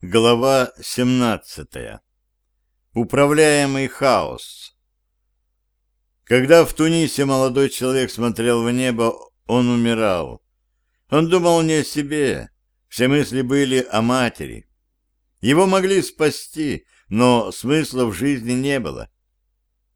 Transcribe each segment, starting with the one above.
Глава 17. Управляемый хаос. Когда в Тунисе молодой человек смотрел в небо, он умирал. Он думал не о себе, все мысли были о матери. Его могли спасти, но смысла в жизни не было.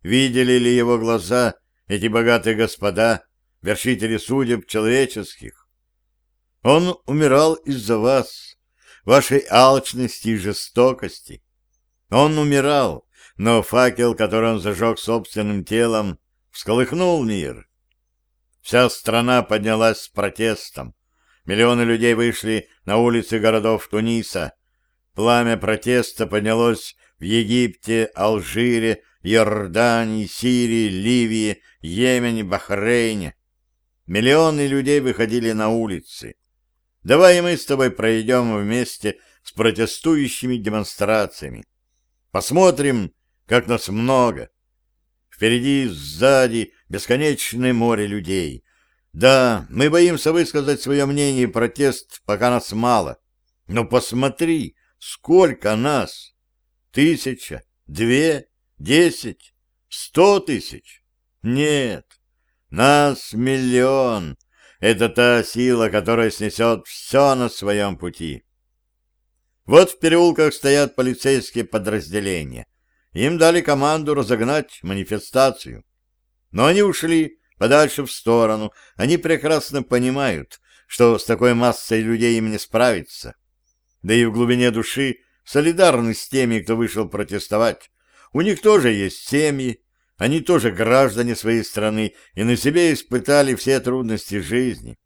Видели ли его глаза эти богатые господа, вершители судеб человеческих? Он умирал из-за вас вашей алчности и жестокости. Он умирал, но факел, который он зажег собственным телом, всколыхнул мир. Вся страна поднялась с протестом. Миллионы людей вышли на улицы городов Туниса. Пламя протеста поднялось в Египте, Алжире, Иордании, Сирии, Ливии, Йемене, Бахрейне. Миллионы людей выходили на улицы. Давай мы с тобой пройдем вместе с протестующими демонстрациями. Посмотрим, как нас много. Впереди, сзади бесконечное море людей. Да, мы боимся высказать свое мнение и протест, пока нас мало. Но посмотри, сколько нас! Тысяча, две, десять, сто тысяч? Нет, нас миллион, это та сила, которая снесет все на своем пути. Вот в переулках стоят полицейские подразделения. Им дали команду разогнать манифестацию. Но они ушли подальше в сторону. Они прекрасно понимают, что с такой массой людей им не справиться. Да и в глубине души солидарны с теми, кто вышел протестовать. У них тоже есть семьи, они тоже граждане своей страны и на себе испытали все трудности жизни.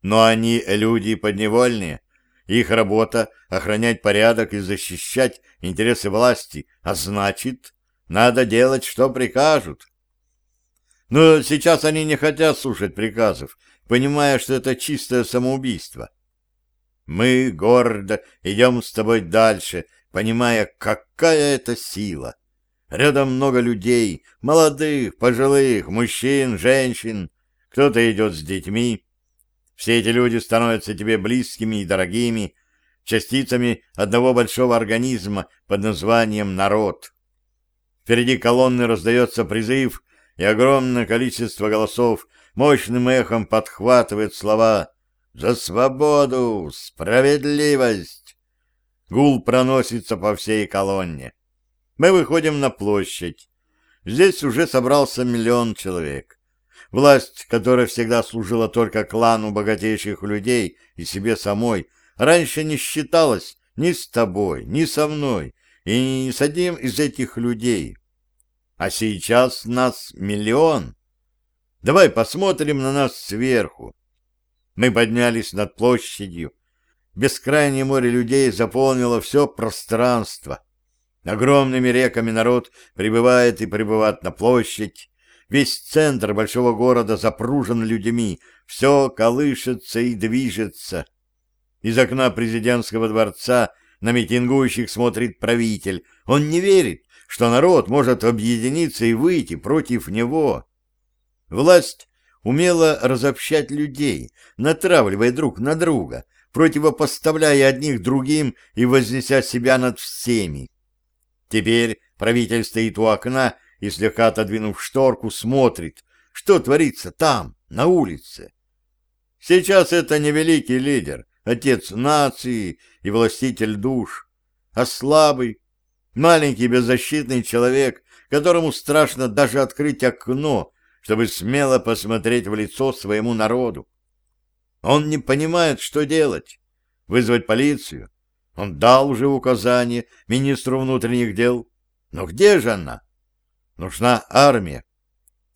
Но они люди подневольные. Их работа — охранять порядок и защищать интересы власти, а значит, надо делать, что прикажут. Но сейчас они не хотят слушать приказов, понимая, что это чистое самоубийство. Мы гордо идем с тобой дальше, понимая, какая это сила — Рядом много людей, молодых, пожилых, мужчин, женщин. Кто-то идет с детьми. Все эти люди становятся тебе близкими и дорогими, частицами одного большого организма под названием «народ». Впереди колонны раздается призыв, и огромное количество голосов мощным эхом подхватывает слова «За свободу! Справедливость!» Гул проносится по всей колонне. Мы выходим на площадь. Здесь уже собрался миллион человек. Власть, которая всегда служила только клану богатейших людей и себе самой, раньше не считалась ни с тобой, ни со мной, и ни с одним из этих людей. А сейчас нас миллион. Давай посмотрим на нас сверху. Мы поднялись над площадью. Бескрайнее море людей заполнило все пространство. Огромными реками народ прибывает и прибывает на площадь. Весь центр большого города запружен людьми, все колышется и движется. Из окна президентского дворца на митингующих смотрит правитель. Он не верит, что народ может объединиться и выйти против него. Власть умела разобщать людей, натравливая друг на друга, противопоставляя одних другим и вознеся себя над всеми. Теперь правитель стоит у окна и, слегка отодвинув шторку, смотрит, что творится там, на улице. Сейчас это не великий лидер, отец нации и властитель душ, а слабый, маленький беззащитный человек, которому страшно даже открыть окно, чтобы смело посмотреть в лицо своему народу. Он не понимает, что делать. Вызвать полицию? Он дал уже указание министру внутренних дел. Но где же она? Нужна армия.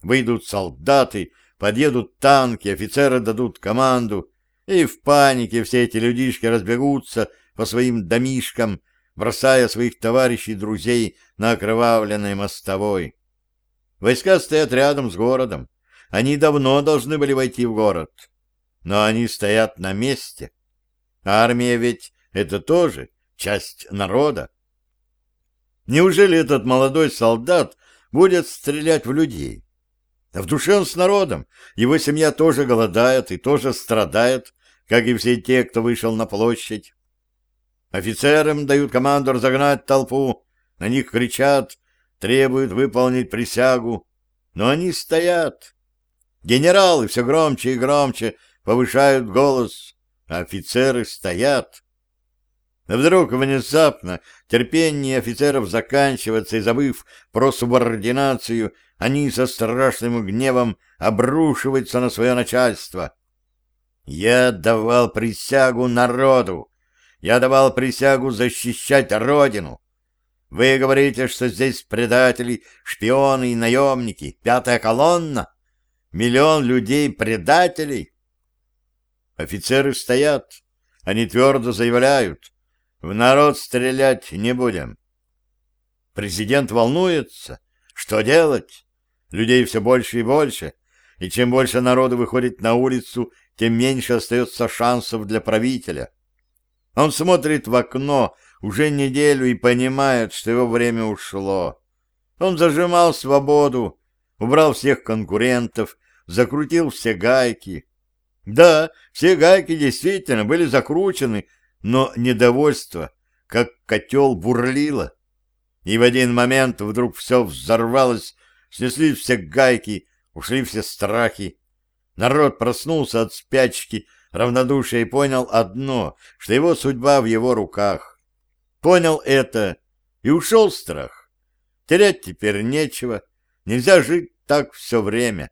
Выйдут солдаты, подъедут танки, офицеры дадут команду, и в панике все эти людишки разбегутся по своим домишкам, бросая своих товарищей и друзей на окровавленной мостовой. Войска стоят рядом с городом. Они давно должны были войти в город. Но они стоят на месте. Армия ведь это тоже часть народа. Неужели этот молодой солдат будет стрелять в людей? В душе он с народом. Его семья тоже голодает и тоже страдает, как и все те, кто вышел на площадь. Офицерам дают команду разогнать толпу, на них кричат, требуют выполнить присягу, но они стоят. Генералы все громче и громче повышают голос, а офицеры стоят. Вдруг внезапно терпение офицеров заканчивается, и, забыв про субординацию, они со страшным гневом обрушиваются на свое начальство. Я давал присягу народу. Я давал присягу защищать Родину. Вы говорите, что здесь предатели, шпионы и наемники, пятая колонна? Миллион людей-предателей? Офицеры стоят. Они твердо заявляют. В народ стрелять не будем. Президент волнуется. Что делать? Людей все больше и больше. И чем больше народу выходит на улицу, тем меньше остается шансов для правителя. Он смотрит в окно уже неделю и понимает, что его время ушло. Он зажимал свободу, убрал всех конкурентов, закрутил все гайки. Да, все гайки действительно были закручены, но недовольство, как котел, бурлило. И в один момент вдруг все взорвалось, снеслись все гайки, ушли все страхи. Народ проснулся от спячки, равнодушия и понял одно, что его судьба в его руках. Понял это и ушел страх. Терять теперь нечего, нельзя жить так все время.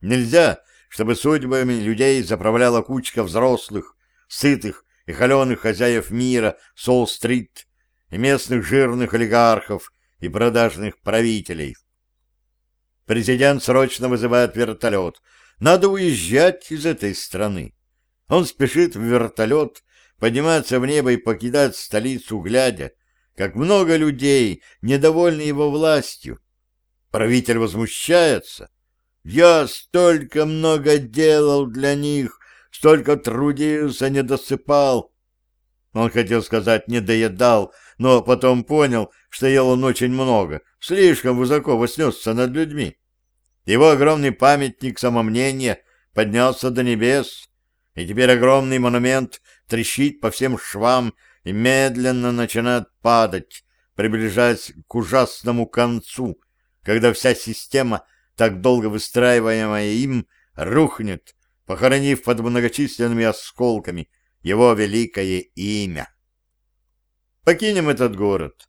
Нельзя, чтобы судьбами людей заправляла кучка взрослых, сытых и холеных хозяев мира, Сол-стрит, и местных жирных олигархов и продажных правителей. Президент срочно вызывает вертолет — надо уезжать из этой страны. Он спешит в вертолет, подниматься в небо и покидать столицу, глядя, как много людей недовольны его властью. Правитель возмущается. «Я столько много делал для них, столько трудился, не досыпал». Он хотел сказать «не доедал», но потом понял, что ел он очень много, слишком высоко вознесся над людьми. Его огромный памятник самомнения поднялся до небес, и теперь огромный монумент трещит по всем швам и медленно начинает падать, приближаясь к ужасному концу, когда вся система, так долго выстраиваемая им, рухнет, похоронив под многочисленными осколками его великое имя. Покинем этот город.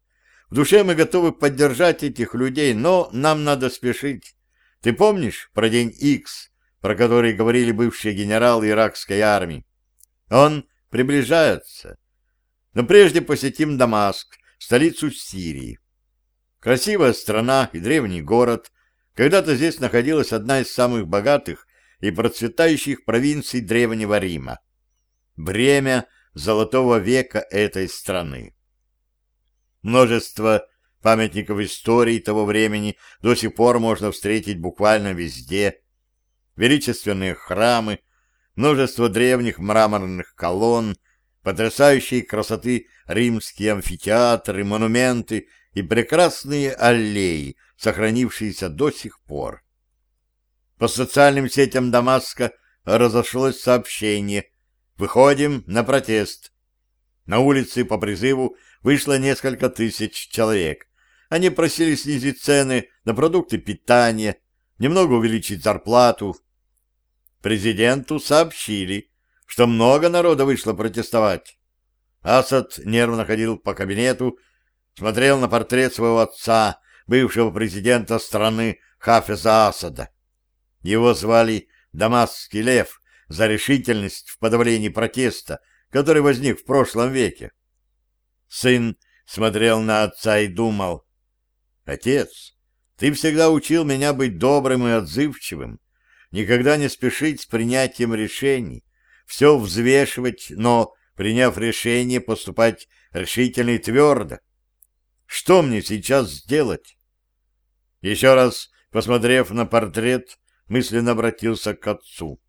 В душе мы готовы поддержать этих людей, но нам надо спешить. Ты помнишь про день Икс, про который говорили бывшие генералы иракской армии? Он приближается. Но прежде посетим Дамаск, столицу Сирии. Красивая страна и древний город. Когда-то здесь находилась одна из самых богатых и процветающих провинций Древнего Рима. Время золотого века этой страны. Множество Памятников истории того времени до сих пор можно встретить буквально везде. Величественные храмы, множество древних мраморных колонн, потрясающие красоты римские амфитеатры, монументы и прекрасные аллеи, сохранившиеся до сих пор. По социальным сетям Дамаска разошлось сообщение «Выходим на протест». На улице по призыву вышло несколько тысяч человек, они просили снизить цены на продукты питания, немного увеличить зарплату. Президенту сообщили, что много народа вышло протестовать. Асад нервно ходил по кабинету, смотрел на портрет своего отца, бывшего президента страны Хафеза Асада. Его звали Дамасский лев за решительность в подавлении протеста, который возник в прошлом веке. Сын смотрел на отца и думал, Отец, ты всегда учил меня быть добрым и отзывчивым, никогда не спешить с принятием решений, все взвешивать, но, приняв решение, поступать решительно и твердо. Что мне сейчас сделать? Еще раз, посмотрев на портрет, мысленно обратился к отцу.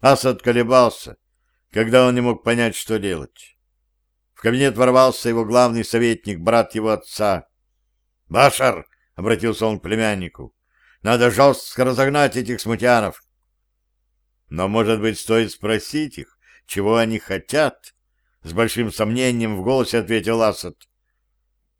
Асад колебался, когда он не мог понять, что делать. В кабинет ворвался его главный советник, брат его отца, «Башар!» — обратился он к племяннику. «Надо жестко разогнать этих смутьянов». «Но, может быть, стоит спросить их, чего они хотят?» — с большим сомнением в голосе ответил Асад.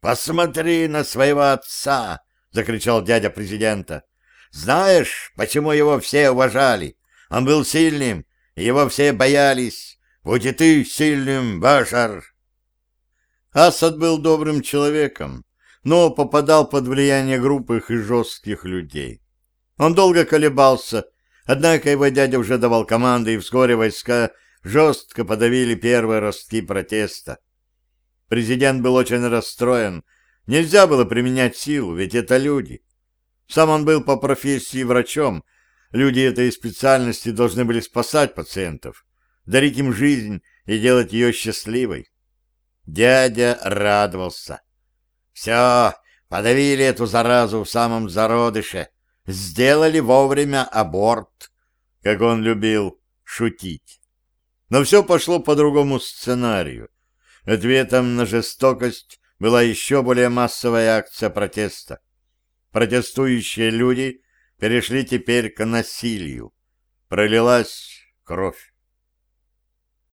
«Посмотри на своего отца!» — закричал дядя президента. «Знаешь, почему его все уважали? Он был сильным, его все боялись. Будь и ты сильным, Башар!» Асад был добрым человеком, но попадал под влияние группы и жестких людей. Он долго колебался, однако его дядя уже давал команды, и вскоре войска жестко подавили первые ростки протеста. Президент был очень расстроен. Нельзя было применять силу, ведь это люди. Сам он был по профессии врачом. Люди этой специальности должны были спасать пациентов, дарить им жизнь и делать ее счастливой. Дядя радовался. Все, подавили эту заразу в самом зародыше, сделали вовремя аборт, как он любил шутить. Но все пошло по другому сценарию. Ответом на жестокость была еще более массовая акция протеста. Протестующие люди перешли теперь к насилию. Пролилась кровь.